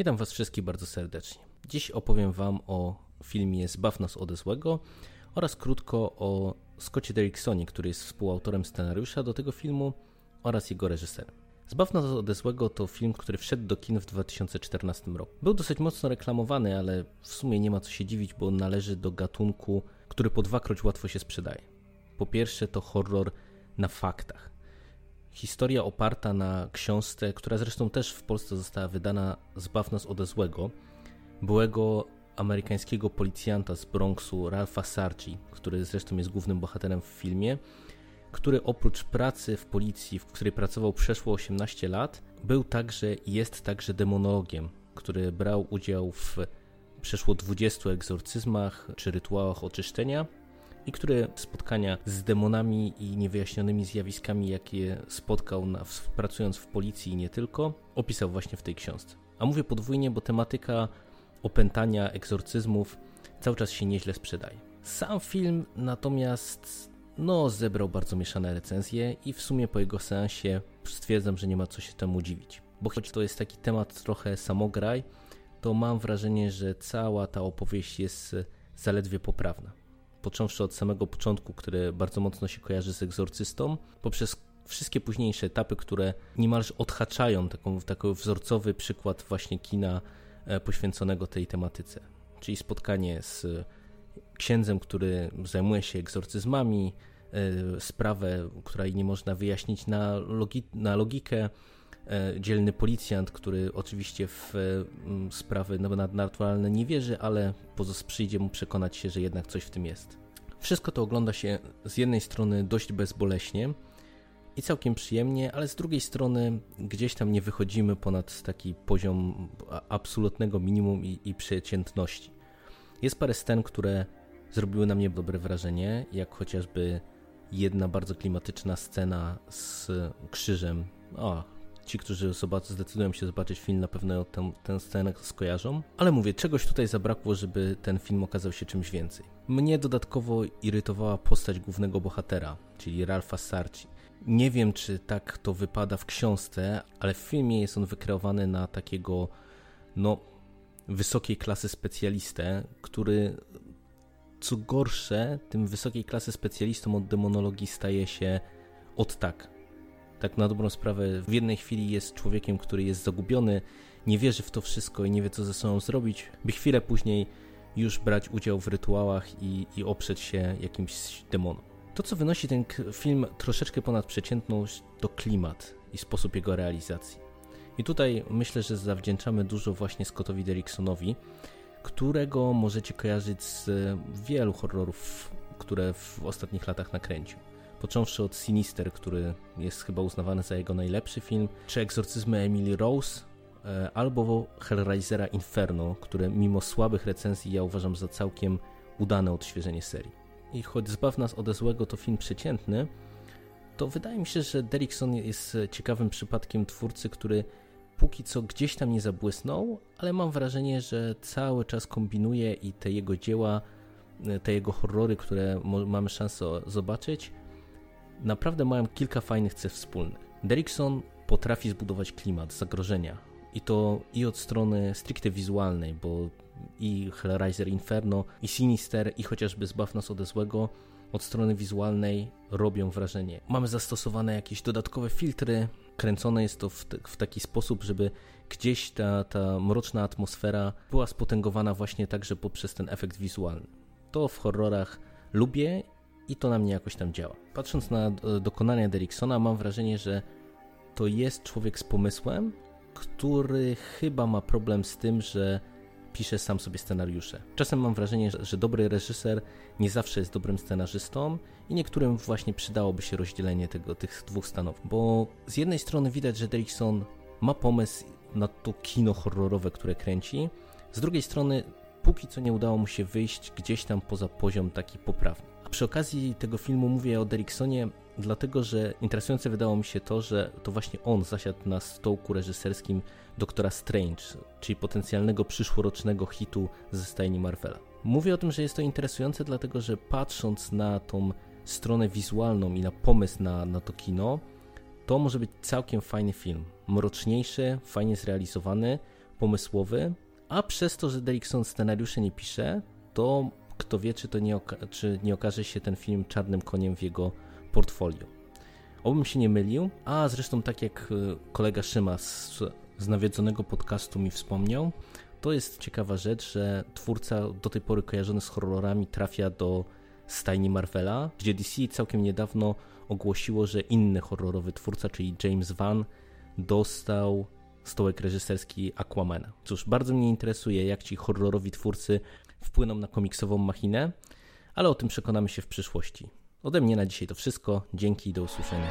Witam Was wszystkich bardzo serdecznie. Dziś opowiem Wam o filmie Zbaw nas ode złego oraz krótko o Scottie Derricksonie, który jest współautorem scenariusza do tego filmu oraz jego reżyserem. Zbaw nas ode złego to film, który wszedł do kin w 2014 roku. Był dosyć mocno reklamowany, ale w sumie nie ma co się dziwić, bo należy do gatunku, który po dwakroć łatwo się sprzedaje. Po pierwsze to horror na faktach. Historia oparta na książce, która zresztą też w Polsce została wydana Zbaw nas ode złego, byłego amerykańskiego policjanta z Bronxu, Ralpha Sarci, który zresztą jest głównym bohaterem w filmie, który oprócz pracy w policji, w której pracował przeszło 18 lat, był także jest także demonologiem, który brał udział w przeszło 20 egzorcyzmach czy rytuałach oczyszczenia i które spotkania z demonami i niewyjaśnionymi zjawiskami, jakie spotkał na, pracując w policji i nie tylko, opisał właśnie w tej książce. A mówię podwójnie, bo tematyka opętania, egzorcyzmów cały czas się nieźle sprzedaje. Sam film natomiast no, zebrał bardzo mieszane recenzje i w sumie po jego seansie stwierdzam, że nie ma co się temu dziwić. Bo choć to jest taki temat trochę samograj, to mam wrażenie, że cała ta opowieść jest zaledwie poprawna począwszy od samego początku, które bardzo mocno się kojarzy z egzorcystą, poprzez wszystkie późniejsze etapy, które niemalże odhaczają taką, taki wzorcowy przykład właśnie kina e, poświęconego tej tematyce. Czyli spotkanie z księdzem, który zajmuje się egzorcyzmami, e, sprawę, której nie można wyjaśnić na, logi na logikę, dzielny policjant, który oczywiście w e, sprawy nadnaturalne nie wierzy, ale przyjdzie mu przekonać się, że jednak coś w tym jest. Wszystko to ogląda się z jednej strony dość bezboleśnie i całkiem przyjemnie, ale z drugiej strony gdzieś tam nie wychodzimy ponad taki poziom absolutnego minimum i, i przeciętności. Jest parę scen, które zrobiły na mnie dobre wrażenie, jak chociażby jedna bardzo klimatyczna scena z krzyżem. O, Ci, którzy zobaczą, zdecydują się zobaczyć film, na pewno tę, tę scenę skojarzą. Ale mówię, czegoś tutaj zabrakło, żeby ten film okazał się czymś więcej. Mnie dodatkowo irytowała postać głównego bohatera, czyli Ralfa Sarci. Nie wiem, czy tak to wypada w książce, ale w filmie jest on wykreowany na takiego, no, wysokiej klasy specjalistę, który co gorsze, tym wysokiej klasy specjalistą od demonologii staje się od tak tak na dobrą sprawę w jednej chwili jest człowiekiem, który jest zagubiony, nie wierzy w to wszystko i nie wie co ze sobą zrobić, by chwilę później już brać udział w rytuałach i, i oprzeć się jakimś demonom. To, co wynosi ten film troszeczkę ponad przeciętność, to klimat i sposób jego realizacji. I tutaj myślę, że zawdzięczamy dużo właśnie Scottowi Derricksonowi, którego możecie kojarzyć z wielu horrorów, które w ostatnich latach nakręcił począwszy od Sinister, który jest chyba uznawany za jego najlepszy film, czy Egzorcyzmy Emily Rose, e, albo Hellraisera Inferno, które mimo słabych recenzji ja uważam za całkiem udane odświeżenie serii. I choć Zbaw nas ode złego to film przeciętny, to wydaje mi się, że Derrickson jest ciekawym przypadkiem twórcy, który póki co gdzieś tam nie zabłysnął, ale mam wrażenie, że cały czas kombinuje i te jego dzieła, e, te jego horrory, które mamy szansę zobaczyć, naprawdę mają kilka fajnych cech wspólnych. Derrickson potrafi zbudować klimat zagrożenia i to i od strony stricte wizualnej, bo i Hellraiser Inferno, i Sinister, i chociażby Zbaw nas ode złego od strony wizualnej robią wrażenie. Mamy zastosowane jakieś dodatkowe filtry, kręcone jest to w, w taki sposób, żeby gdzieś ta, ta mroczna atmosfera była spotęgowana właśnie także poprzez ten efekt wizualny. To w horrorach lubię i to na mnie jakoś tam działa. Patrząc na e, dokonania Derricksona, mam wrażenie, że to jest człowiek z pomysłem, który chyba ma problem z tym, że pisze sam sobie scenariusze. Czasem mam wrażenie, że, dobry reżyser nie zawsze jest dobrym scenarzystą i niektórym właśnie przydałoby się rozdzielenie tego, tych dwóch stanów. Bo z jednej strony widać, że Derrickson ma pomysł na to kino horrorowe, które kręci, z drugiej strony póki co nie udało mu się wyjść gdzieś tam poza poziom taki poprawny. Przy okazji tego filmu mówię o Derricksonie, dlatego że interesujące wydało mi się to, że to właśnie on zasiadł na stołku reżyserskim Doktora Strange, czyli potencjalnego przyszłorocznego hitu ze stajni Marvela. Mówię o tym, że jest to interesujące, dlatego że patrząc na tą stronę wizualną i na pomysł na, na to kino, to może być całkiem fajny film. Mroczniejszy, fajnie zrealizowany, pomysłowy, a przez to, że Derrickson scenariusze nie pisze, to kto wie, czy, to nie, czy nie okaże się ten film czarnym koniem w jego portfolio. Obym się nie mylił, a zresztą tak jak e, kolega Szyma z, z nawiedzonego podcastu mi wspomniał, to jest ciekawa rzecz, że twórca do tej pory kojarzony z horrorami trafia do stajni Marvela, gdzie DC całkiem niedawno ogłosiło, że inny horrorowy twórca, czyli James Van, dostał stołek reżyserski Aquamana. Cóż, bardzo mnie interesuje, jak ci horrorowi twórcy wpłyną na komiksową machinę, ale o tym przekonamy się w przyszłości. Ode mnie na dzisiaj to wszystko. Dzięki i do usłyszenia.